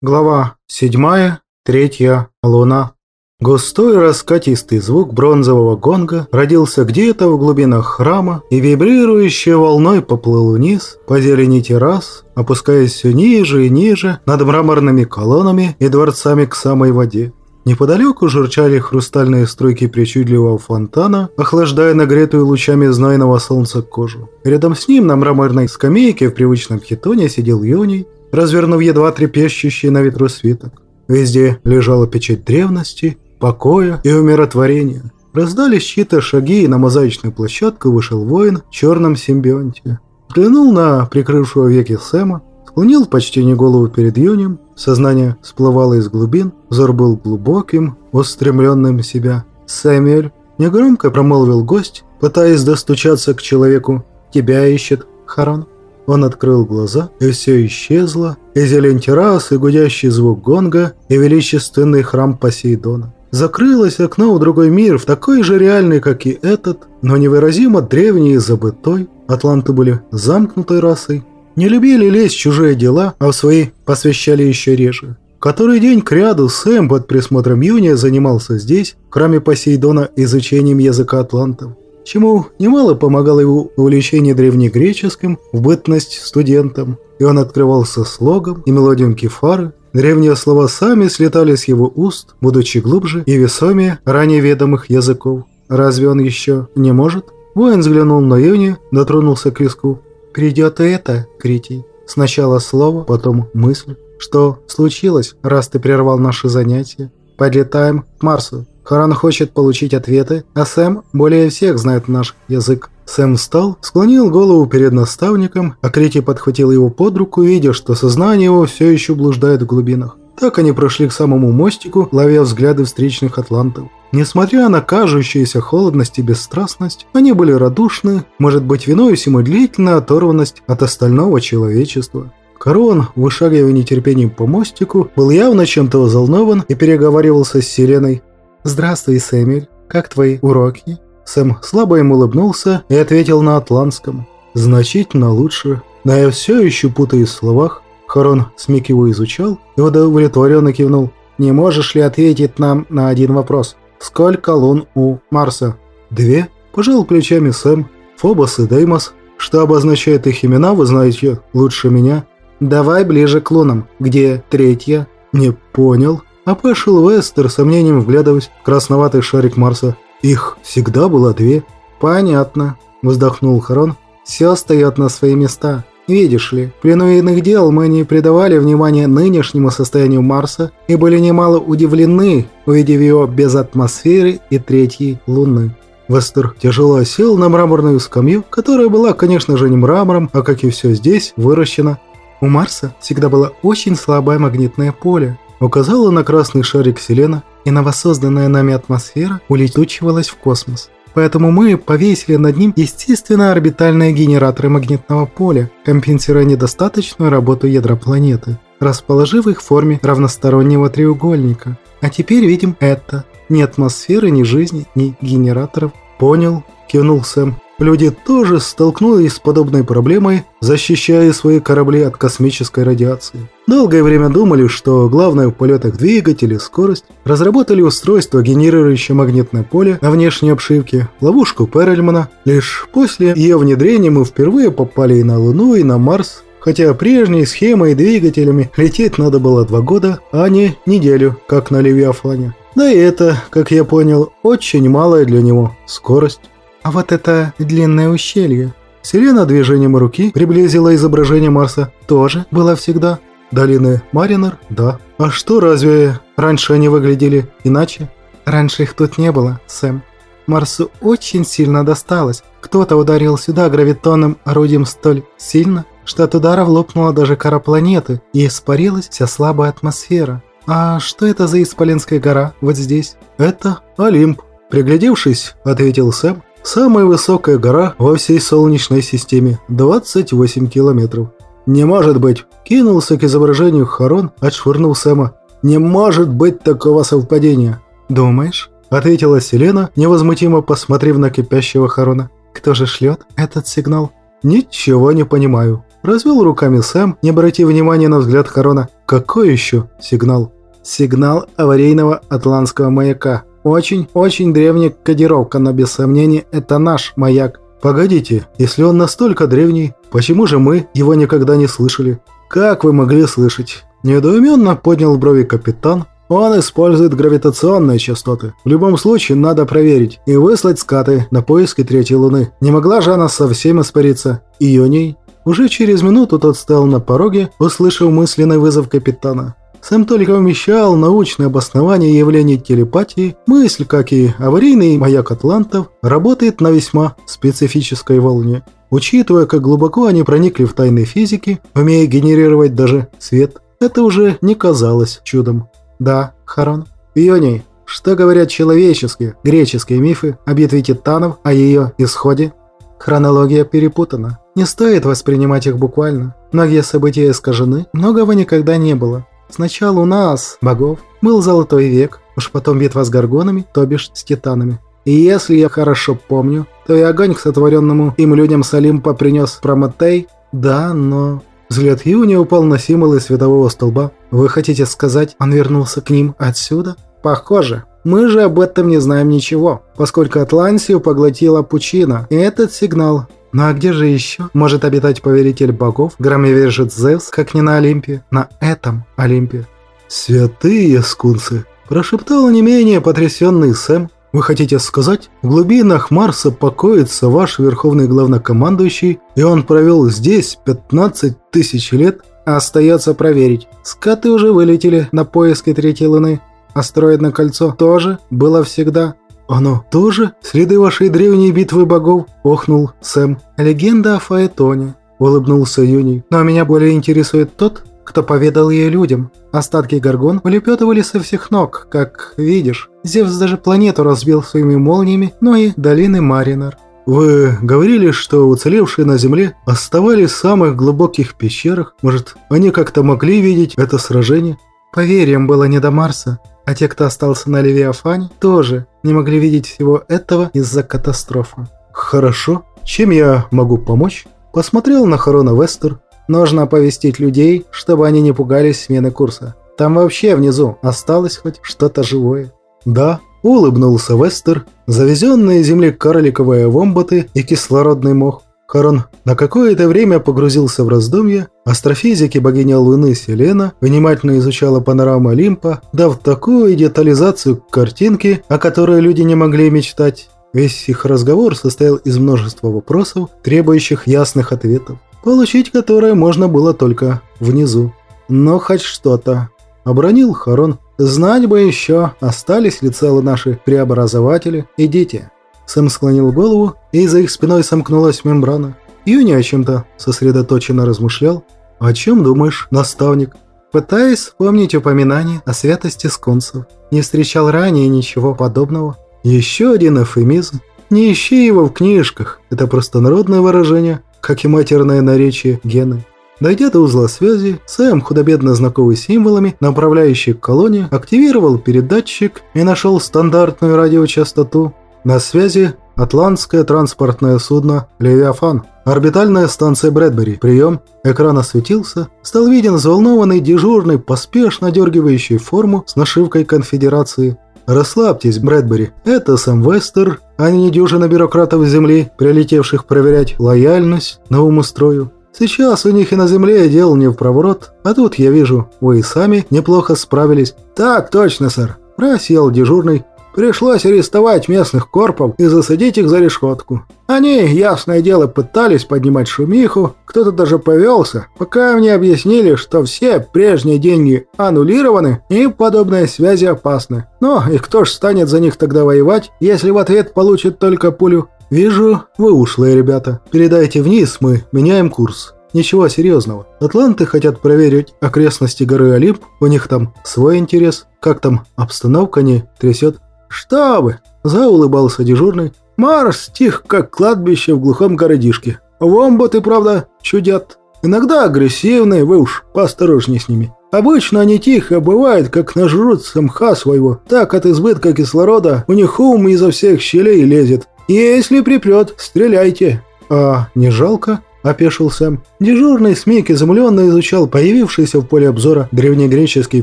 Глава седьмая, третья луна. Густой раскатистый звук бронзового гонга родился где-то в глубинах храма и вибрирующей волной поплыл вниз по зелени террас, опускаясь все ниже и ниже над мраморными колоннами и дворцами к самой воде. Неподалеку журчали хрустальные струйки причудливого фонтана, охлаждая нагретую лучами знойного солнца кожу. Рядом с ним на мраморной скамейке в привычном хитоне сидел Йоний, развернув едва трепещущий на ветру свиток. Везде лежала печать древности, покоя и умиротворения. Раздались чьи-то шаги, и на мозаичную площадку вышел воин в черном симбионте. Взглянул на прикрывшего веки Сэма, склонил почти не голову перед Юнем, сознание всплывало из глубин, взор был глубоким, устремленным в себя. «Сэмюэль!» – негромко промолвил гость, пытаясь достучаться к человеку. «Тебя ищет Харон». Он открыл глаза, и все исчезло, и зелень террас, и гудящий звук гонга, и величественный храм Посейдона. Закрылось окно в другой мир, в такой же реальный, как и этот, но невыразимо древний и забытой. Атланты были замкнутой расой, не любили лезть в чужие дела, а в свои посвящали еще реже. Который день к ряду Сэм под присмотром Юния занимался здесь, в храме Посейдона, изучением языка атлантов чему немало помогало его увлечение древнегреческим в бытность студентом, и он открывался слогом и мелодием кефары, древние слова сами слетали с его уст, будучи глубже и весомее ранее ведомых языков. Разве он еще не может? Воин взглянул на Юни, дотронулся к виску. «Придет и это, Критий. Сначала слово, потом мысль. Что случилось, раз ты прервал наши занятия? Подлетаем к Марсу. Харан хочет получить ответы, а Сэм более всех знает наш язык. Сэм встал, склонил голову перед наставником, а Крити подхватил его под руку, видя, что сознание его все еще блуждает в глубинах. Так они прошли к самому мостику, ловя взгляды встречных атлантов. Несмотря на кажущуюся холодность и бесстрастность, они были радушны, может быть, виной всему длительная оторванность от остального человечества. Корон, вышагивая нетерпением по мостику, был явно чем-то взволнован и переговаривался с Сиреной, «Здравствуй, Сэмюэль. Как твои уроки?» Сэм слабо ему улыбнулся и ответил на атлантском. «Значительно лучше. Но я все еще путаюсь в словах». Харон смик его изучал и удовлетворенно кивнул. «Не можешь ли ответить нам на один вопрос? Сколько лун у Марса?» «Две?» – пожал плечами Сэм. «Фобос и Деймос. Что обозначает их имена, вы знаете лучше меня». «Давай ближе к лунам. Где третья?» «Не понял». Опешил Вестер, сомнением вглядываясь в красноватый шарик Марса. «Их всегда было две». «Понятно», – вздохнул Харон. «Все встает на свои места. Видишь ли, в плену иных дел мы не придавали внимания нынешнему состоянию Марса и были немало удивлены, увидев его без атмосферы и третьей Луны». Вестер тяжело сел на мраморную скамью, которая была, конечно же, не мрамором, а, как и все здесь, выращена. У Марса всегда было очень слабое магнитное поле, указала на красный шарик Селена, и новосозданная нами атмосфера улетучивалась в космос. Поэтому мы повесили над ним естественно орбитальные генераторы магнитного поля, компенсируя недостаточную работу ядра планеты, расположив их в форме равностороннего треугольника. А теперь видим это. Ни атмосферы, ни жизни, ни генераторов. «Понял», – кивнул Сэм. Люди тоже столкнулись с подобной проблемой, защищая свои корабли от космической радиации. Долгое время думали, что главное в полетах двигатель и скорость, разработали устройство, генерирующее магнитное поле на внешней обшивке, ловушку Перельмана. Лишь после ее внедрения мы впервые попали и на Луну, и на Марс, хотя прежней схемой и двигателями лететь надо было два года, а не неделю, как на Левиафане. Да и это, как я понял, очень малая для него скорость. А вот это длинное ущелье. Сирена движением руки приблизила изображение Марса. Тоже было всегда. Долины Маринер? Да. А что, разве раньше они выглядели иначе? Раньше их тут не было, Сэм. Марсу очень сильно досталось. Кто-то ударил сюда гравитонным орудием столь сильно, что от ударов лопнула даже кора планеты и испарилась вся слабая атмосфера. А что это за Исполинская гора вот здесь? Это Олимп. Приглядевшись, ответил Сэм Самая высокая гора во всей Солнечной системе – 28 километров. «Не может быть!» – кинулся к изображению Харон, отшвырнул Сэма. «Не может быть такого совпадения!» «Думаешь?» – ответила Селена, невозмутимо посмотрев на кипящего Харона. «Кто же шлет этот сигнал?» «Ничего не понимаю», Развел руками Сэм, не обратив внимания на взгляд Харона. «Какой еще сигнал?» «Сигнал аварийного атлантского маяка. Очень-очень древняя кодировка, но без сомнений это наш маяк. Погодите, если он настолько древний, почему же мы его никогда не слышали? Как вы могли слышать? Недоуменно поднял брови капитан. Он использует гравитационные частоты. В любом случае, надо проверить и выслать скаты на поиски третьей луны. Не могла же она совсем испариться. Ионий. Уже через минуту тот стоял на пороге, услышав мысленный вызов капитана. Сэм только умещал научное обоснование явления телепатии, мысль, как и аварийный маяк атлантов, работает на весьма специфической волне. Учитывая, как глубоко они проникли в тайны физики, умея генерировать даже свет, это уже не казалось чудом. Да, Харон. Ионий, что говорят человеческие, греческие мифы о битве титанов, о ее исходе? Хронология перепутана. Не стоит воспринимать их буквально. Многие события искажены, многого никогда не было. Сначала у нас, богов, был Золотой век, уж потом битва с горгонами, то бишь с титанами. И если я хорошо помню, то и огонь к сотворенному им людям с Олимпа принес Прометей. Да, но... Взгляд Юни упал на символы светового столба. Вы хотите сказать, он вернулся к ним отсюда? Похоже. Мы же об этом не знаем ничего, поскольку Атлантию поглотила пучина. И этот сигнал ну а где же еще может обитать повелитель богов, громовержец Зевс, как не на Олимпе? На этом Олимпе. «Святые скунсы!» – прошептал не менее потрясенный Сэм. «Вы хотите сказать, в глубинах Марса покоится ваш верховный главнокомандующий, и он провел здесь 15 тысяч лет?» Остается проверить. Скаты уже вылетели на поиски третьей луны. Астероидное кольцо тоже было всегда. «Оно тоже следы вашей древней битвы богов?» – охнул Сэм. «Легенда о Фаэтоне», – улыбнулся Юний. «Но меня более интересует тот, кто поведал ее людям. Остатки горгон улепетывали со всех ног, как видишь. Зевс даже планету разбил своими молниями, но и долины Маринар. Вы говорили, что уцелевшие на Земле оставались в самых глубоких пещерах. Может, они как-то могли видеть это сражение? Поверь, им было не до Марса. А те, кто остался на Левиафане, тоже не могли видеть всего этого из-за катастрофы. «Хорошо. Чем я могу помочь?» Посмотрел на Харона Вестер. «Нужно оповестить людей, чтобы они не пугались смены курса. Там вообще внизу осталось хоть что-то живое». «Да», – улыбнулся Вестер. Завезенные земли карликовые вомбаты и кислородный мох Харон на какое-то время погрузился в раздумья. Астрофизики богиня Луны Селена внимательно изучала панораму Олимпа, дав такую детализацию картинки, о которой люди не могли мечтать. Весь их разговор состоял из множества вопросов, требующих ясных ответов, получить которые можно было только внизу. Но хоть что-то. Обронил Харон. Знать бы еще, остались ли целы наши преобразователи и дети. Сэм склонил голову, и за их спиной сомкнулась мембрана. Юни о чем-то сосредоточенно размышлял. «О чем думаешь, наставник?» Пытаясь вспомнить упоминание о святости скунсов. Не встречал ранее ничего подобного. Еще один эфемизм. Не ищи его в книжках. Это просто народное выражение, как и матерное наречие гены. Дойдя до узла связи, Сэм, худобедно знакомый символами, направляющий к колонии, активировал передатчик и нашел стандартную радиочастоту на связи Атлантское транспортное судно «Левиафан». Орбитальная станция Брэдбери. Прием. Экран осветился. Стал виден взволнованный дежурный, поспешно дергивающий форму с нашивкой конфедерации. «Расслабьтесь, Брэдбери. Это Сэм Вестер, а не дюжина бюрократов Земли, прилетевших проверять лояльность новому строю. Сейчас у них и на Земле дел не в проворот, а тут, я вижу, вы и сами неплохо справились». «Так точно, сэр», – просел дежурный, Пришлось арестовать местных корпов и засадить их за решетку. Они, ясное дело, пытались поднимать шумиху, кто-то даже повелся, пока мне объяснили, что все прежние деньги аннулированы и подобные связи опасны. Но и кто ж станет за них тогда воевать, если в ответ получит только пулю? Вижу, вы ушлые ребята. Передайте вниз, мы меняем курс. Ничего серьезного. Атланты хотят проверить окрестности горы Олимп, у них там свой интерес. Как там обстановка не трясет. «Что вы!» – заулыбался дежурный. «Марс тих, как кладбище в глухом городишке. Вомботы, правда, чудят. Иногда агрессивные, вы уж поосторожней с ними. Обычно они тихо, бывает, как нажрутся мха своего. Так от избытка кислорода у них ум изо всех щелей лезет. Если припрет, стреляйте». «А не жалко?» – опешил Сэм. Дежурный СМИК изумленно изучал появившийся в поле обзора древнегреческий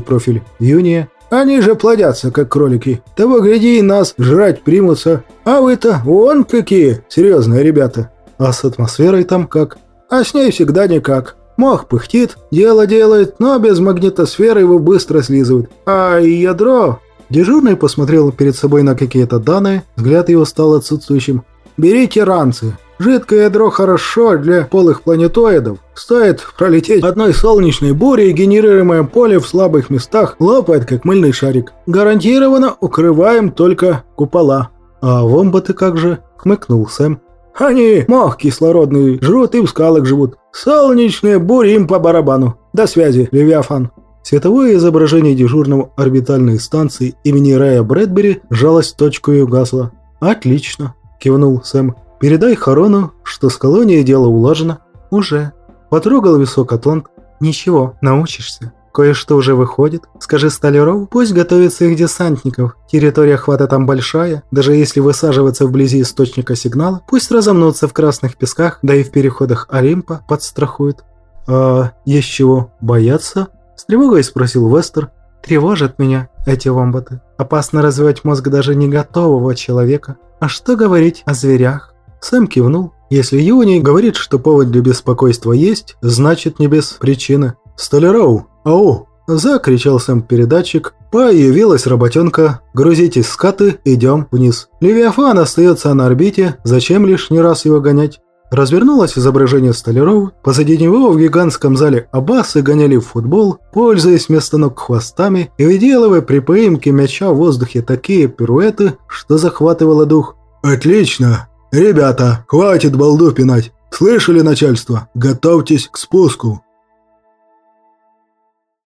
профиль Юния. «Они же плодятся, как кролики. Того гляди, и нас жрать примутся. А вы-то вон какие серьезные ребята. А с атмосферой там как? А с ней всегда никак. Мох пыхтит, дело делает, но без магнитосферы его быстро слизывают. А ядро Дежурный посмотрел перед собой на какие-то данные, взгляд его стал отсутствующим. «Берите ранцы. Жидкое ядро хорошо для полых планетоидов. Стоит пролететь одной солнечной бури, и генерируемое поле в слабых местах лопает, как мыльный шарик. Гарантированно укрываем только купола». «А вомбаты как же?» – хмыкнул Сэм. «Они мох кислородный жрут и в скалах живут. Солнечные бури им по барабану. До связи, Левиафан». Световое изображение дежурного орбитальной станции имени Рая Брэдбери жалось точку и угасло. «Отлично», – кивнул Сэм. «Передай Харону, что с колонией дело улажено». «Уже». Потрогал висок Атлант. «Ничего, научишься. Кое-что уже выходит. Скажи Столяров, пусть готовится их десантников. Территория хвата там большая. Даже если высаживаться вблизи источника сигнала, пусть разомнутся в красных песках, да и в переходах Олимпа подстрахуют». «А есть чего бояться?» С тревогой спросил Вестер. «Тревожат меня эти вомбаты. Опасно развивать мозг даже не готового человека. А что говорить о зверях?» Сэм кивнул. «Если Юни говорит, что повод для беспокойства есть, значит не без причины. Столяроу, ау!» Закричал Сэм передатчик. Появилась работенка. «Грузитесь скаты, идем вниз». Левиафан остается на орбите, зачем лишний раз его гонять? Развернулось изображение столяров, позади него в гигантском зале аббасы гоняли в футбол, пользуясь вместо ног хвостами и выделывая при поимке мяча в воздухе такие пируэты, что захватывало дух. «Отлично! Ребята, хватит балду пинать! Слышали начальство? Готовьтесь к спуску!»